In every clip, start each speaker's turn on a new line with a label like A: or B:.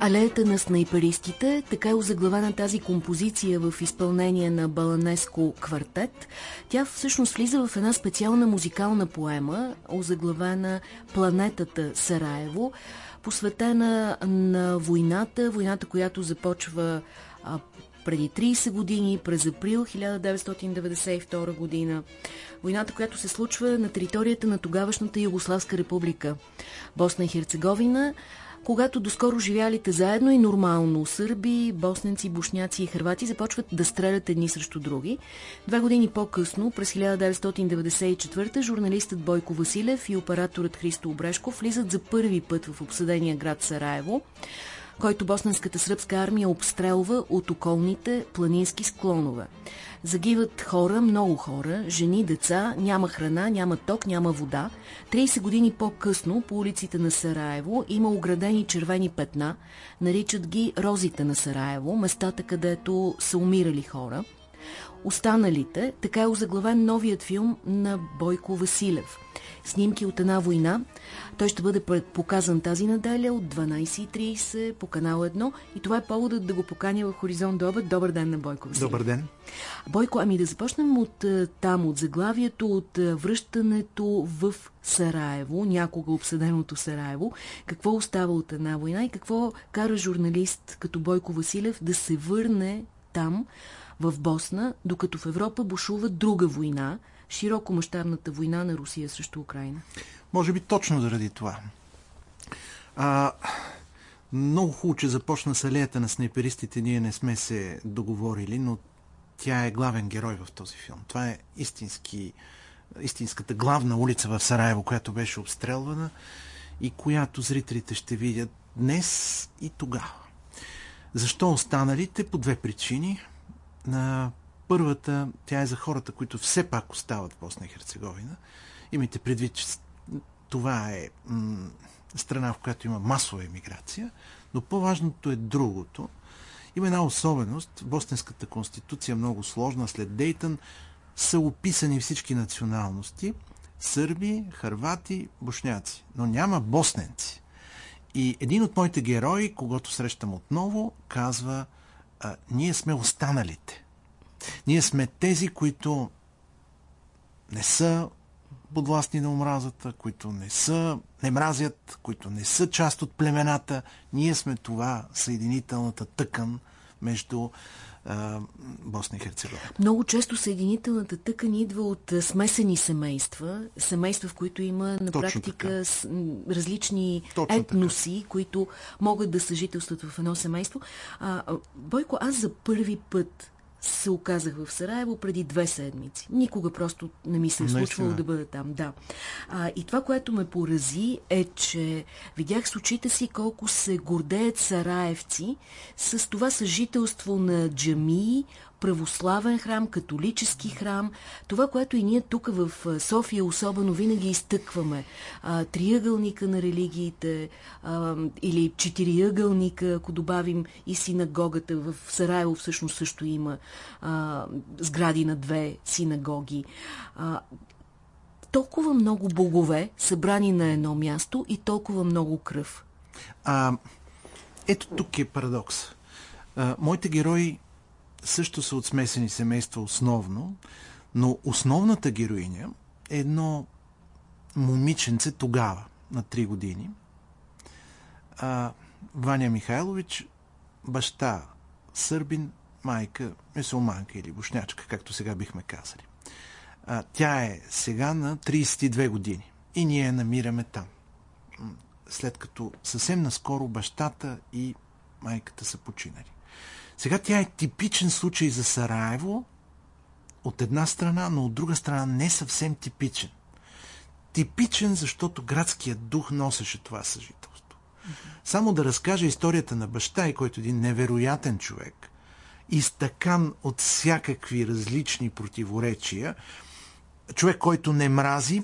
A: Алеята на снайперистите, така е озаглавена тази композиция в изпълнение на Баланеско квартет. Тя всъщност влиза в една специална музикална поема, озаглавена Планетата Сараево, посветена на войната, войната, която започва а, преди 30 години, през април 1992 година. Войната, която се случва на територията на тогавашната Югославска република. Босна и Херцеговина, когато доскоро живялите заедно и нормално сърби, босненци, бушняци и хрвати започват да стрелят едни срещу други. Две години по-късно, през 1994 журналистът Бойко Василев и операторът Христо Обрешков влизат за първи път в обсъдения град Сараево който босненската сръбска армия обстрелва от околните планински склонове. Загиват хора, много хора, жени, деца, няма храна, няма ток, няма вода. 30 години по-късно по улиците на Сараево има оградени червени петна, наричат ги розите на Сараево, местата където са умирали хора. Останалите, така е озаглавен новият филм на Бойко Василев. Снимки от една война. Той ще бъде показан тази неделя от 12.30 по канал 1 и това е поводът да го поканя в Хоризонт до обед. Добър ден на Бойко Василев.
B: Добър ден.
A: Бойко, ами да започнем от е, там, от заглавието, от е, връщането в Сараево, някога обсъденото Сараево. Какво остава от една война и какво кара журналист като Бойко Василев да се върне там, в Босна, докато в Европа бушува друга война, широкомащабната война на Русия срещу Украина?
B: Може би точно заради това. А, много хубаво, че започна с алеята на снайперистите. Ние не сме се договорили, но тя е главен герой в този филм. Това е истински, истинската главна улица в Сараево, която беше обстрелвана и която зрителите ще видят днес и тогава. Защо останалите? По две причини. Първата, тя е за хората, които все пак остават в Босна и Херцеговина. Имайте предвид, че това е страна, в която има масова емиграция, но по-важното е другото. Има една особеност. Босненската конституция е много сложна. След Дейтън са описани всички националности. Сърби, харвати, бошняци. Но няма босненци. И един от моите герои, когато срещам отново, казва а, ние сме останалите. Ние сме тези, които не са подвластни на омразата, които не са, не мразят, които не са част от племената. Ние сме това съединителната тъкан между а, Босна и Херцеговина.
A: Много често съединителната тъкан идва от смесени семейства, семейства, в които има на Точно практика с, различни Точно етноси, така. които могат да съжителстват в едно семейство. А, Бойко, аз за първи път се оказах в Сараево преди две седмици. Никога просто не ми се е случвало да бъда там. Да. А, и това, което ме порази е, че видях с очите си колко се гордеят сараевци с това съжителство на джамии, православен храм, католически храм. Това, което и ние тук в София особено винаги изтъкваме. А, триъгълника на религиите а, или четириъгълника, ако добавим и синагогата. В Сараево всъщност също има а, сгради на две синагоги. А, толкова много богове събрани на едно място и толкова много кръв.
B: А, ето тук е парадокс. А, моите герои също са от смесени семейства основно, но основната героиня е едно момиченце тогава, на 3 години. А, Ваня Михайлович, баща сърбин, майка месулманка или бушнячка, както сега бихме казали. А, тя е сега на 32 години и ние я намираме там. След като съвсем наскоро бащата и майката са починали. Сега тя е типичен случай за Сараево, от една страна, но от друга страна не съвсем типичен. Типичен, защото градският дух носеше това съжителство. Само да разкажа историята на баща и който е един невероятен човек, изтъкан от всякакви различни противоречия, човек, който не мрази,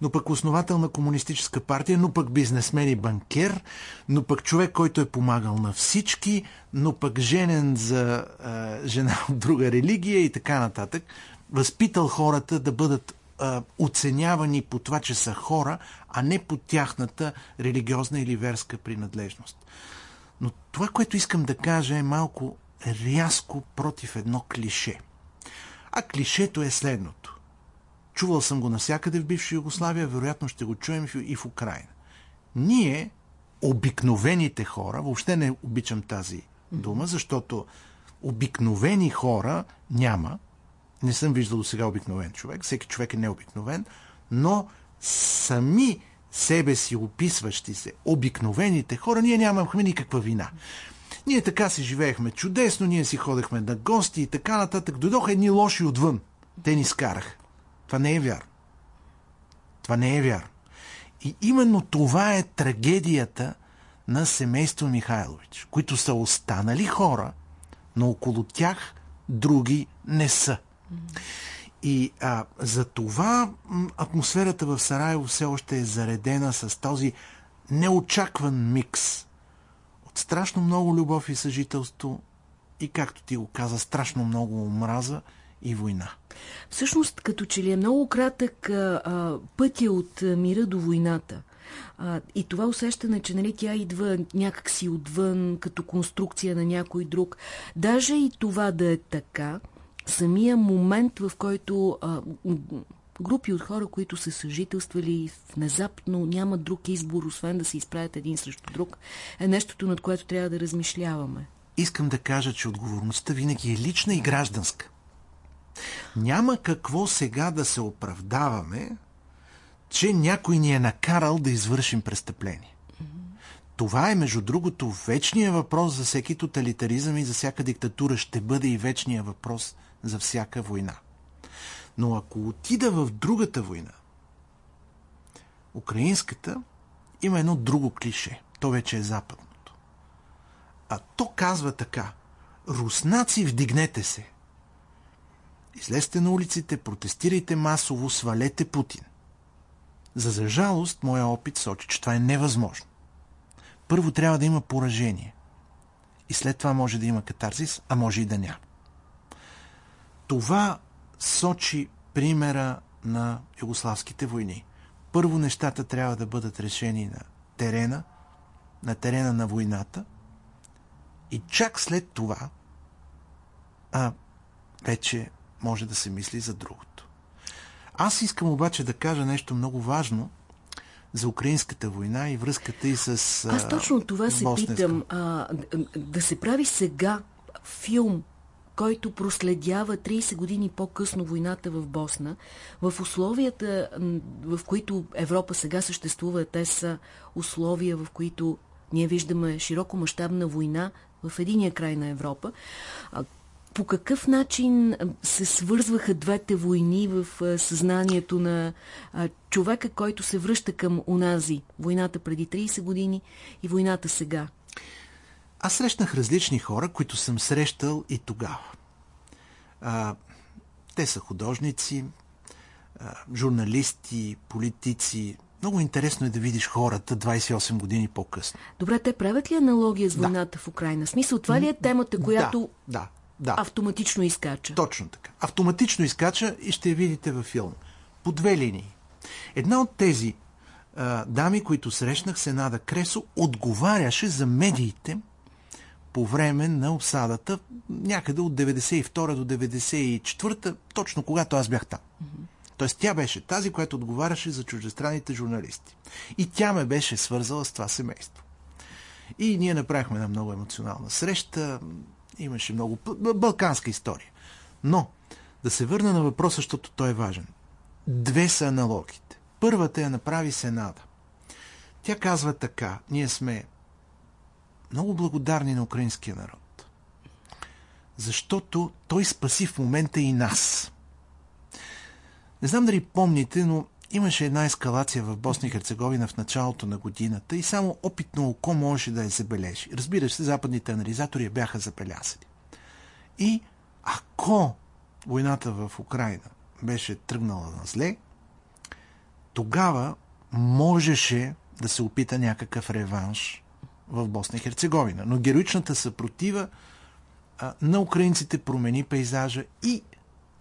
B: но пък основател на комунистическа партия, но пък бизнесмен и банкер, но пък човек, който е помагал на всички, но пък женен за а, жена от друга религия и така нататък. Възпитал хората да бъдат а, оценявани по това, че са хора, а не по тяхната религиозна или верска принадлежност. Но това, което искам да кажа е малко рязко против едно клише. А клишето е следното. Чувал съм го навсякъде в бивша Югославия, вероятно ще го чуем и в Украина. Ние, обикновените хора, въобще не обичам тази дума, защото обикновени хора няма. Не съм виждал до сега обикновен човек. Всеки човек е необикновен. Но сами себе си описващи се обикновените хора, ние нямахме никаква вина. Ние така си живеехме чудесно, ние си ходехме на гости и така нататък. Дойдоха едни лоши отвън. Те ни скараха. Това не е вярно. Това не е вярно. И именно това е трагедията на семейство Михайлович, които са останали хора, но около тях други не са. И а, за това атмосферата в Сараево все още е заредена с този неочакван микс от страшно много любов и съжителство и, както ти го каза, страшно много омраза и война.
A: Всъщност, като че ли е много кратък а, пътя от мира до войната. А, и това усещане, че нали, тя идва някакси отвън, като конструкция на някой друг. Даже и това да е така, самия момент, в който а, групи от хора, които са съжителствали внезапно, няма друг избор, освен да се изправят един срещу друг, е нещото, над което трябва да размишляваме.
B: Искам да кажа, че отговорността винаги е лична и гражданска. Няма какво сега да се оправдаваме, че някой ни е накарал да извършим престъпление. Това е, между другото, вечния въпрос за всеки тоталитаризъм и за всяка диктатура. Ще бъде и вечния въпрос за всяка война. Но ако отида в другата война, украинската, има едно друго клише. То вече е западното. А то казва така. Руснаци, вдигнете се. Излезте на улиците, протестирайте масово, свалете Путин. За, за жалост, моя опит сочи, че това е невъзможно. Първо трябва да има поражение. И след това може да има катарзис, а може и да няма. Това сочи примера на югославските войни. Първо нещата трябва да бъдат решени на терена, на терена на войната и чак след това а, вече може да се мисли за другото. Аз искам обаче да кажа нещо много важно за украинската война и връзката и с
A: Аз точно това се питам. А, да се прави сега филм който проследява 30 години по-късно войната в Босна, в условията, в които Европа сега съществува, те са условия, в които ние виждаме широко мащабна война в единия край на Европа. По какъв начин се свързваха двете войни в съзнанието на човека, който се връща към унази войната преди 30 години и войната сега?
B: Аз срещнах различни хора, които съм срещал и тогава. А, те са художници, а, журналисти, политици. Много интересно е да видиш хората 28 години по-късно.
A: Добре, те правят ли аналогия с войната да. в Украина? Смисъл, това ли е темата, която
B: да, да, да.
A: автоматично изкача?
B: Точно така. Автоматично изкача и ще я видите във филм. По две линии. Една от тези а, дами, които срещнах, Сенада Кресо, отговаряше за медиите по време на обсадата, някъде от 92 до 94, точно когато аз бях там. Mm-hmm. Тоест тя беше тази, която отговаряше за чуждестранните журналисти. И тя ме беше свързала с това семейство. И ние направихме една много емоционална среща. Имаше много балканска история. Но, да се върна на въпроса, защото той е важен. Две са аналогите. Първата я направи Сенада. Тя казва така. Ние сме много благодарни на украинския народ. Защото той спаси в момента и нас. Не знам дали помните, но имаше една ескалация в Босна и Херцеговина в началото на годината и само опитно око можеше да я забележи. Разбира се, западните анализатори я бяха забелязали. И ако войната в Украина беше тръгнала на зле, тогава можеше да се опита някакъв реванш в Босна и Херцеговина. Но героичната съпротива на украинците промени пейзажа и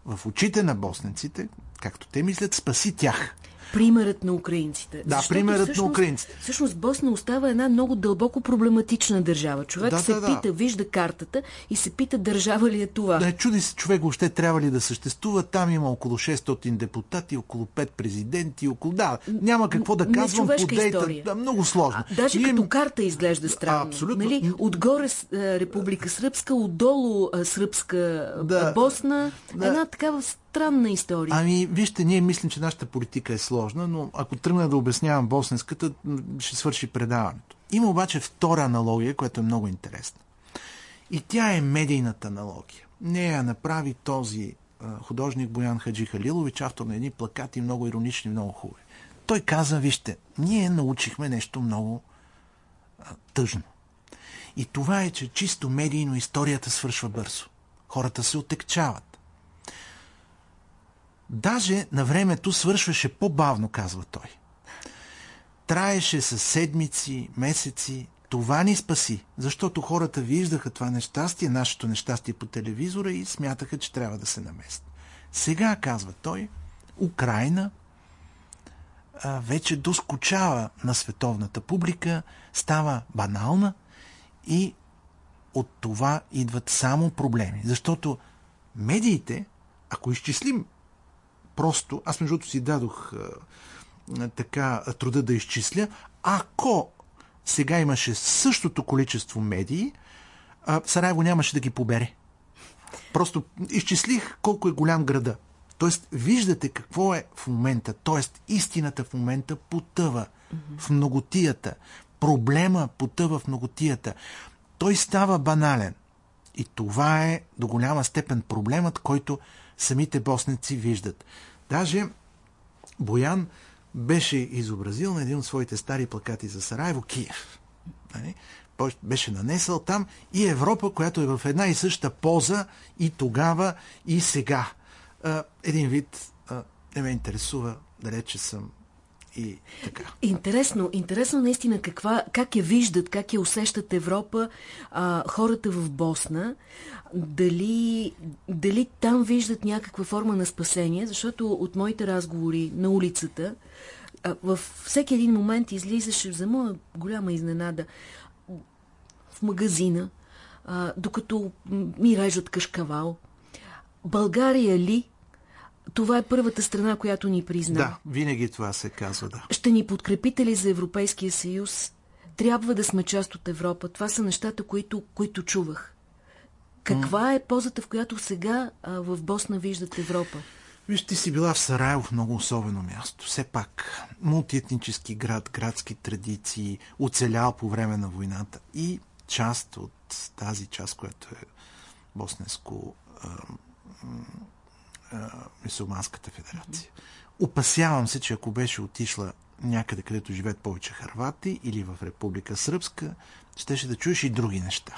B: в очите на босненците, както те мислят, спаси тях.
A: Примерът на украинците.
B: Да, Защото примерът всъщност, на украинците.
A: Всъщност Босна остава една много дълбоко проблематична държава. Човек да, се да, пита, да. вижда картата и се пита държава ли е това.
B: Да, чуди се човек въобще трябва ли да съществува. Там има около 600 депутати, около 5 президенти, около... Да, няма какво да казвам по дейта. Да, много сложно.
A: А, даже Ние... като карта изглежда странно. абсолютно. Нали? Отгоре Република Сръбска, отдолу Сръбска да, Босна. Да. Една такава странна история.
B: Ами, вижте, ние мислим, че нашата политика е сложна, но ако тръгна да обяснявам босненската, ще свърши предаването. Има обаче втора аналогия, която е много интересна. И тя е медийната аналогия. Нея направи този художник Боян Хаджи Халилович, автор на едни плакати, много иронични, много хубави. Той каза, вижте, ние научихме нещо много а, тъжно. И това е, че чисто медийно историята свършва бързо. Хората се отекчават. Даже на времето свършваше по-бавно, казва той. Траеше с седмици, месеци. Това ни спаси, защото хората виждаха това нещастие, нашето нещастие по телевизора и смятаха, че трябва да се наместят. Сега, казва той, Украина а, вече доскочава на световната публика, става банална и от това идват само проблеми. Защото медиите, ако изчислим просто, аз между другото си дадох така труда да изчисля, ако сега имаше същото количество медии, Сараево нямаше да ги побере. Просто изчислих колко е голям града. Тоест, виждате какво е в момента. Тоест, истината в момента потъва в многотията. Проблема потъва в многотията. Той става банален. И това е до голяма степен проблемът, който самите боснеци виждат. Даже Боян беше изобразил на един от своите стари плакати за Сараево Киев. Нали? Беше нанесъл там и Европа, която е в една и съща поза и тогава, и сега. Един вид не ме интересува, далече съм и така.
A: Интересно, интересно наистина каква, как я виждат, как я усещат Европа а, хората в Босна. Дали, дали там виждат някаква форма на спасение, защото от моите разговори на улицата а, във всеки един момент излизаше за моя голяма изненада в магазина, а, докато ми режат кашкавал. България ли това е първата страна, която ни призна.
B: Да, винаги това се казва, да.
A: Ще ни подкрепите ли за Европейския съюз? Трябва да сме част от Европа. Това са нещата, които, които чувах. Каква е позата, в която сега а, в Босна виждат Европа?
B: Виж, ти си била в Сараево в много особено място. Все пак, мултиетнически град, градски традиции, оцелял по време на войната и част от тази част, която е босненско Мисулманската федерация. Опасявам се, че ако беше отишла някъде, където живеят повече харвати или в Република Сръбска, щеше да чуеш и други неща.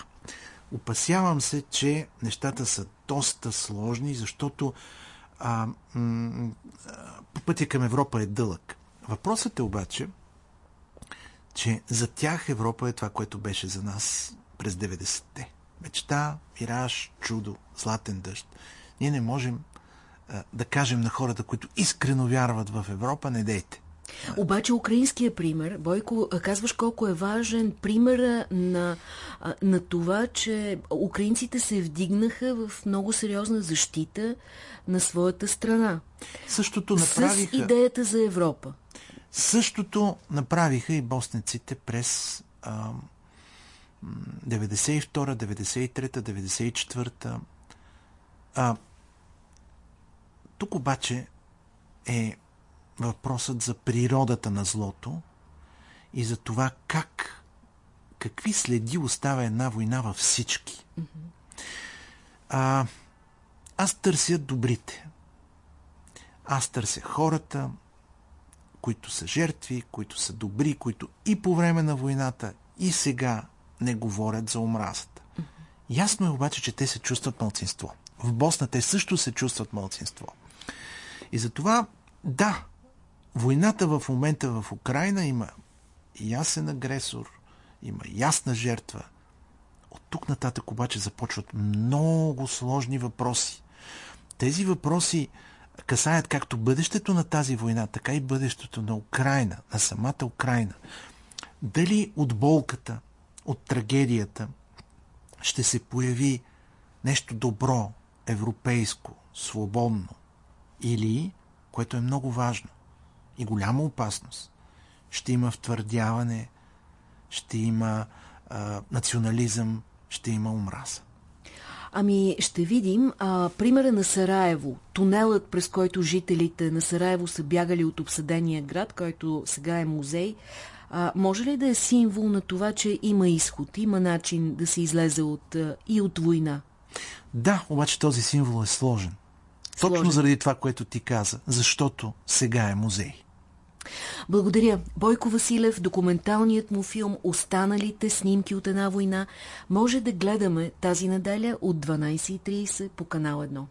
B: Опасявам се, че нещата са доста сложни, защото а, м- пътя към Европа е дълъг. Въпросът е обаче, че за тях Европа е това, което беше за нас през 90-те. Мечта, мираж, чудо, златен дъжд. Ние не можем да кажем на хората, които искрено вярват в Европа, не дейте.
A: Обаче украинския пример, Бойко, казваш колко е важен пример на, на това, че украинците се вдигнаха в много сериозна защита на своята страна.
B: Същото направиха...
A: С идеята за Европа.
B: Същото направиха и боснеците през а, 92 93 94 а, тук обаче е въпросът за природата на злото и за това как, какви следи оставя една война във всички. А, аз търся добрите. Аз търся хората, които са жертви, които са добри, които и по време на войната, и сега не говорят за омразата. Ясно е обаче, че те се чувстват мълцинство. В Босна те също се чувстват мълцинство. И затова, да, войната в момента в Украина има ясен агресор, има ясна жертва. От тук нататък обаче започват много сложни въпроси. Тези въпроси касаят както бъдещето на тази война, така и бъдещето на Украина, на самата Украина. Дали от болката, от трагедията ще се появи нещо добро, европейско, свободно или, което е много важно и голяма опасност, ще има втвърдяване, ще има а, национализъм, ще има омраза.
A: Ами ще видим а, примера на Сараево, тунелът, през който жителите на Сараево са бягали от обсъдения град, който сега е музей. А, може ли да е символ на това, че има изход, има начин да се излезе от, а, и от война?
B: Да, обаче този символ е сложен. Точно заради това, което ти каза, защото сега е музей.
A: Благодаря. Бойко Василев, документалният му филм Останалите снимки от една война може да гледаме тази неделя от 12.30 по канал 1.